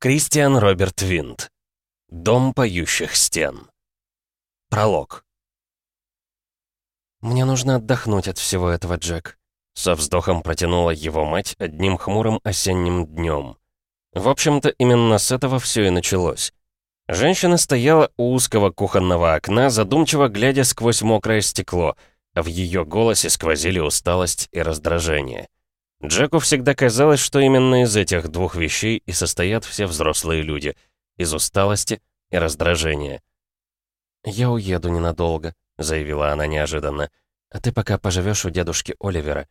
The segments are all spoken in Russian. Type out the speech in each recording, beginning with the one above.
Кристиан Роберт Винт. Дом поющих стен. Пролог. «Мне нужно отдохнуть от всего этого, Джек», — со вздохом протянула его мать одним хмурым осенним днем. В общем-то, именно с этого все и началось. Женщина стояла у узкого кухонного окна, задумчиво глядя сквозь мокрое стекло, а в ее голосе сквозили усталость и раздражение. Джеку всегда казалось, что именно из этих двух вещей и состоят все взрослые люди. Из усталости и раздражения. «Я уеду ненадолго», — заявила она неожиданно. «А ты пока поживешь у дедушки Оливера».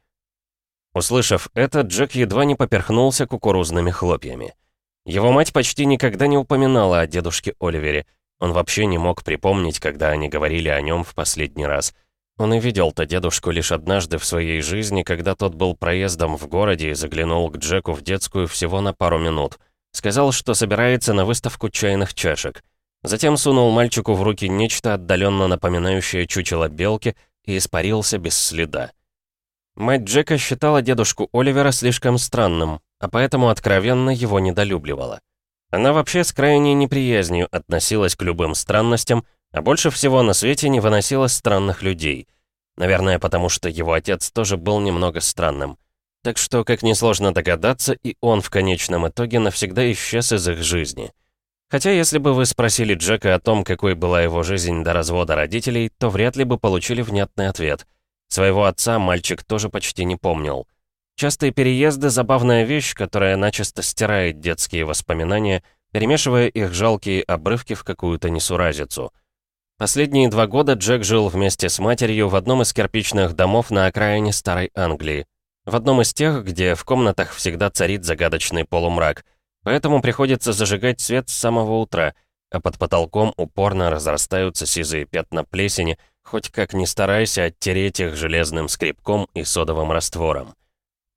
Услышав это, Джек едва не поперхнулся кукурузными хлопьями. Его мать почти никогда не упоминала о дедушке Оливере. Он вообще не мог припомнить, когда они говорили о нем в последний раз — он и видел-то дедушку лишь однажды в своей жизни, когда тот был проездом в городе и заглянул к Джеку в детскую всего на пару минут. Сказал, что собирается на выставку чайных чашек. Затем сунул мальчику в руки нечто отдаленно напоминающее чучело белки и испарился без следа. Мать Джека считала дедушку Оливера слишком странным, а поэтому откровенно его недолюбливала. Она вообще с крайней неприязнью относилась к любым странностям, а больше всего на свете не выносила странных людей. Наверное, потому что его отец тоже был немного странным. Так что, как несложно догадаться, и он в конечном итоге навсегда исчез из их жизни. Хотя, если бы вы спросили Джека о том, какой была его жизнь до развода родителей, то вряд ли бы получили внятный ответ. Своего отца мальчик тоже почти не помнил. Частые переезды — забавная вещь, которая начисто стирает детские воспоминания, перемешивая их жалкие обрывки в какую-то несуразицу — Последние два года Джек жил вместе с матерью в одном из кирпичных домов на окраине Старой Англии. В одном из тех, где в комнатах всегда царит загадочный полумрак. Поэтому приходится зажигать свет с самого утра, а под потолком упорно разрастаются сизые пятна плесени, хоть как ни старайся оттереть их железным скребком и содовым раствором.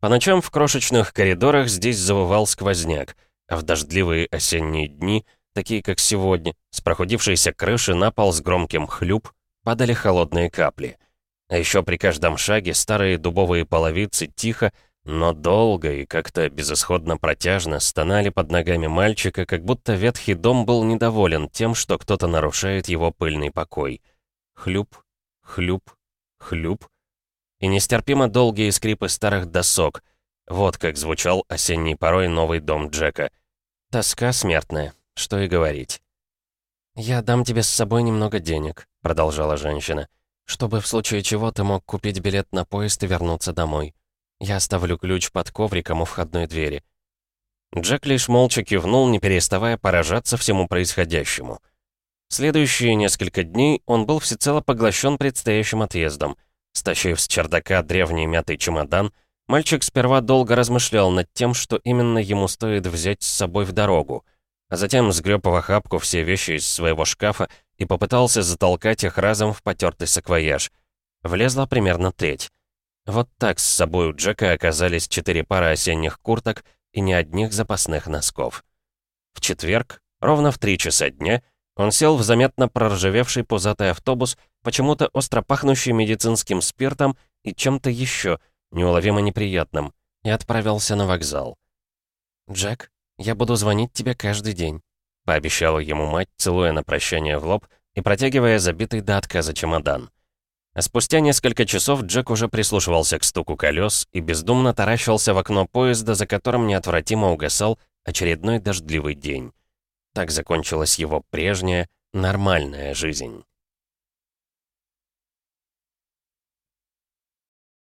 По ночам в крошечных коридорах здесь завывал сквозняк, а в дождливые осенние дни — такие как сегодня, с прохудившейся крыши на пол с громким хлюп падали холодные капли. А еще при каждом шаге старые дубовые половицы тихо, но долго и как-то безысходно протяжно стонали под ногами мальчика, как будто ветхий дом был недоволен тем, что кто-то нарушает его пыльный покой. Хлюп, хлюп, хлюп. И нестерпимо долгие скрипы старых досок. Вот как звучал осенний порой новый дом Джека. Тоска смертная. Что и говорить. «Я дам тебе с собой немного денег», — продолжала женщина, «чтобы в случае чего ты мог купить билет на поезд и вернуться домой. Я оставлю ключ под ковриком у входной двери». Джек лишь молча кивнул, не переставая поражаться всему происходящему. Следующие несколько дней он был всецело поглощен предстоящим отъездом. Стащив с чердака древний мятый чемодан, мальчик сперва долго размышлял над тем, что именно ему стоит взять с собой в дорогу — а затем сгреб в охапку все вещи из своего шкафа и попытался затолкать их разом в потертый саквояж. Влезла примерно треть. Вот так с собой у Джека оказались четыре пары осенних курток и ни одних запасных носков. В четверг, ровно в три часа дня, он сел в заметно проржавевший пузатый автобус, почему-то остро пахнущий медицинским спиртом и чем-то еще, неуловимо неприятным, и отправился на вокзал. «Джек?» «Я буду звонить тебе каждый день», — пообещала ему мать, целуя на прощание в лоб и протягивая забитый до отказа чемодан. А спустя несколько часов Джек уже прислушивался к стуку колес и бездумно таращился в окно поезда, за которым неотвратимо угасал очередной дождливый день. Так закончилась его прежняя, нормальная жизнь.